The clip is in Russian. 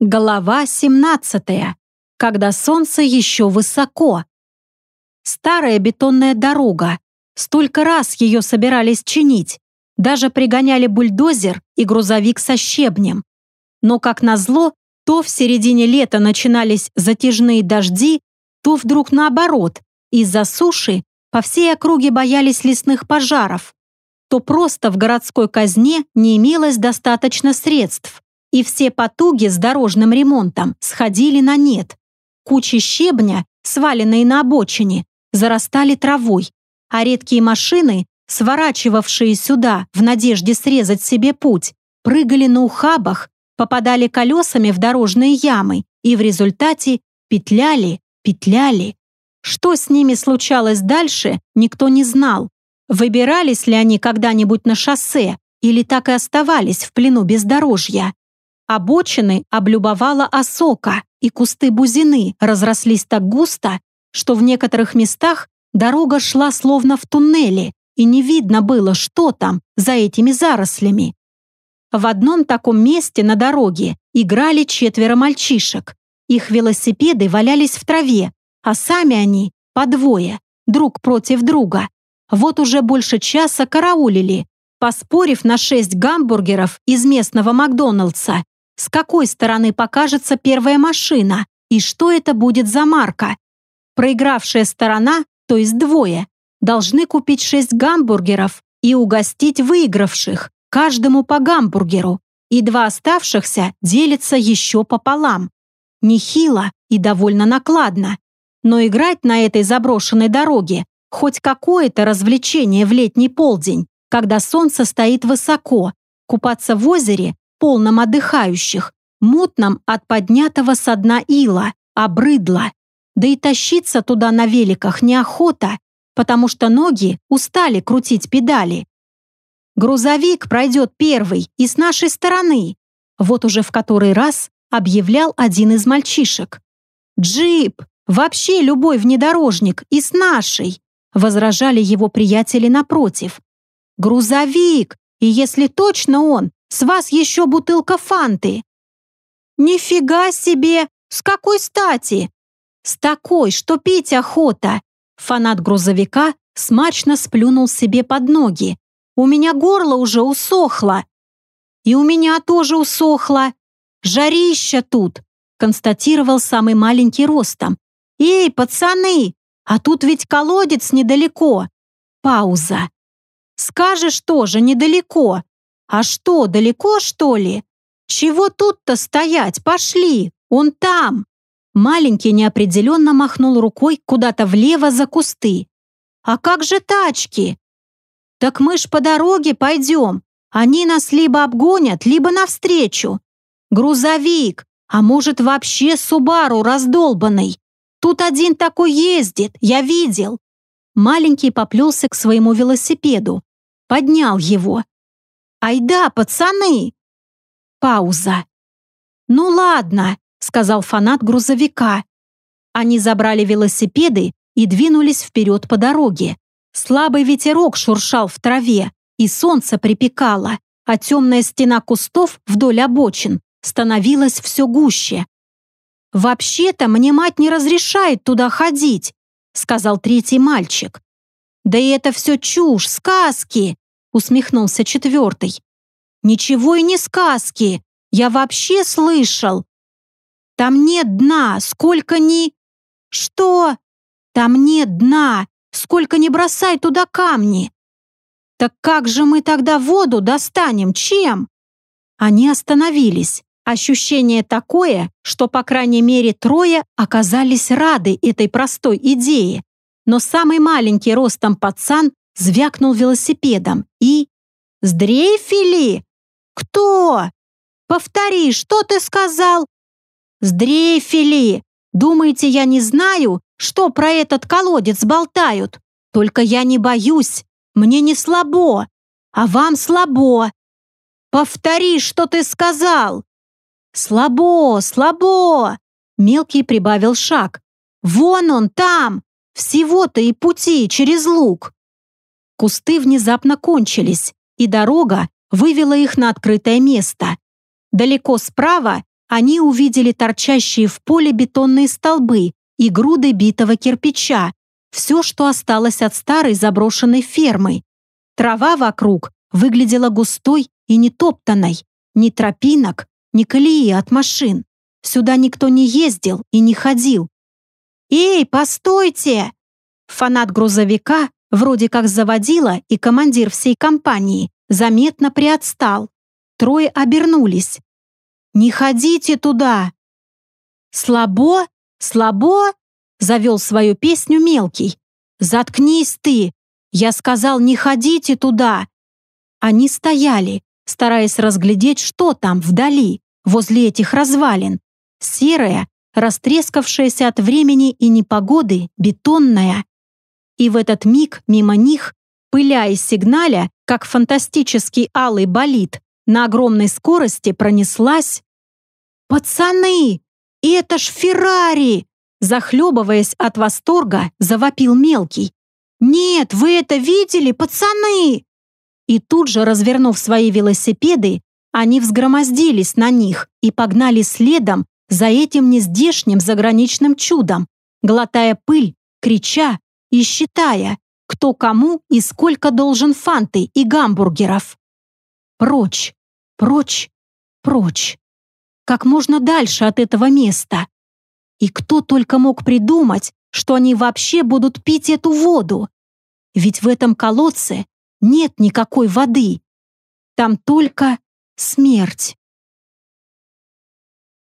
Глава 17. Когда солнце еще высоко. Старая бетонная дорога. Столько раз ее собирались чинить. Даже пригоняли бульдозер и грузовик со щебнем. Но, как назло, то в середине лета начинались затяжные дожди, то вдруг наоборот. Из-за суши по всей округе боялись лесных пожаров. То просто в городской казне не имелось достаточно средств и все потуги с дорожным ремонтом сходили на нет. Кучи щебня, сваленные на обочине, зарастали травой, а редкие машины, сворачивавшие сюда в надежде срезать себе путь, прыгали на ухабах, попадали колесами в дорожные ямы и в результате петляли, петляли. Что с ними случалось дальше, никто не знал. Выбирались ли они когда-нибудь на шоссе или так и оставались в плену бездорожья? Обочины облюбовала осока, и кусты бузины разрослись так густо, что в некоторых местах дорога шла словно в туннеле, и не видно было, что там за этими зарослями. В одном таком месте на дороге играли четверо мальчишек. Их велосипеды валялись в траве, а сами они по двое, друг против друга. Вот уже больше часа караулили, поспорив на шесть гамбургеров из местного Макдоналдса с какой стороны покажется первая машина и что это будет за марка. Проигравшая сторона, то есть двое, должны купить шесть гамбургеров и угостить выигравших, каждому по гамбургеру, и два оставшихся делятся еще пополам. Нехило и довольно накладно. Но играть на этой заброшенной дороге хоть какое-то развлечение в летний полдень, когда солнце стоит высоко, купаться в озере полном отдыхающих, мутном от поднятого со дна ила, обрыдло. Да и тащиться туда на великах неохота, потому что ноги устали крутить педали. Грузовик пройдет первый и с нашей стороны. Вот уже в который раз объявлял один из мальчишек. «Джип! Вообще любой внедорожник и с нашей!» возражали его приятели напротив. «Грузовик! И если точно он, с вас еще бутылка фанты». «Нифига себе! С какой стати?» «С такой, что пить охота!» Фанат грузовика смачно сплюнул себе под ноги. «У меня горло уже усохло!» «И у меня тоже усохло! Жарища тут!» констатировал самый маленький ростом. «Эй, пацаны, а тут ведь колодец недалеко!» Пауза. «Скажешь тоже недалеко, «А что, далеко, что ли? Чего тут-то стоять? Пошли! Он там!» Маленький неопределенно махнул рукой куда-то влево за кусты. «А как же тачки?» «Так мы ж по дороге пойдем. Они нас либо обгонят, либо навстречу. Грузовик, а может вообще Субару раздолбанный. Тут один такой ездит, я видел». Маленький поплелся к своему велосипеду, поднял его, Айда, пацаны!» Пауза. «Ну ладно», — сказал фанат грузовика. Они забрали велосипеды и двинулись вперед по дороге. Слабый ветерок шуршал в траве, и солнце припекало, а темная стена кустов вдоль обочин становилась все гуще. «Вообще-то мне мать не разрешает туда ходить», — сказал третий мальчик. «Да и это все чушь, сказки!» Усмехнулся четвертый. «Ничего и не сказки! Я вообще слышал! Там нет дна, сколько ни...» «Что? Там нет дна, сколько не бросай туда камни!» «Так как же мы тогда воду достанем? Чем?» Они остановились. Ощущение такое, что, по крайней мере, трое оказались рады этой простой идее. Но самый маленький ростом пацан звякнул велосипедом и... «Сдрейфили? Кто? Повтори, что ты сказал?» «Сдрейфили! Думаете, я не знаю, что про этот колодец болтают? Только я не боюсь, мне не слабо, а вам слабо. Повтори, что ты сказал!» «Слабо, слабо!» Мелкий прибавил шаг. «Вон он там! Всего-то и пути через луг!» Кусты внезапно кончились, и дорога вывела их на открытое место. Далеко справа они увидели торчащие в поле бетонные столбы и груды битого кирпича, все, что осталось от старой заброшенной фермы. Трава вокруг выглядела густой и нетоптанной, ни тропинок, ни колеи от машин. Сюда никто не ездил и не ходил. «Эй, постойте!» Фанат грузовика, вроде как заводила и командир всей компании, заметно приотстал. Трое обернулись. «Не ходите туда!» «Слабо? Слабо?» Завел свою песню мелкий. «Заткнись ты! Я сказал, не ходите туда!» Они стояли, стараясь разглядеть, что там вдали, возле этих развалин. Серая, растрескавшаяся от времени и непогоды, бетонная. И в этот миг мимо них, пыля и сигналя, как фантастический алый болид, на огромной скорости пронеслась... «Пацаны! Это ж Феррари!» Захлебываясь от восторга, завопил мелкий. «Нет, вы это видели, пацаны!» И тут же, развернув свои велосипеды, они взгромоздились на них и погнали следом за этим нездешним заграничным чудом, глотая пыль, крича и считая, кто кому и сколько должен фанты и гамбургеров. Прочь, прочь, прочь. Как можно дальше от этого места. И кто только мог придумать, что они вообще будут пить эту воду? Ведь в этом колодце нет никакой воды. Там только смерть.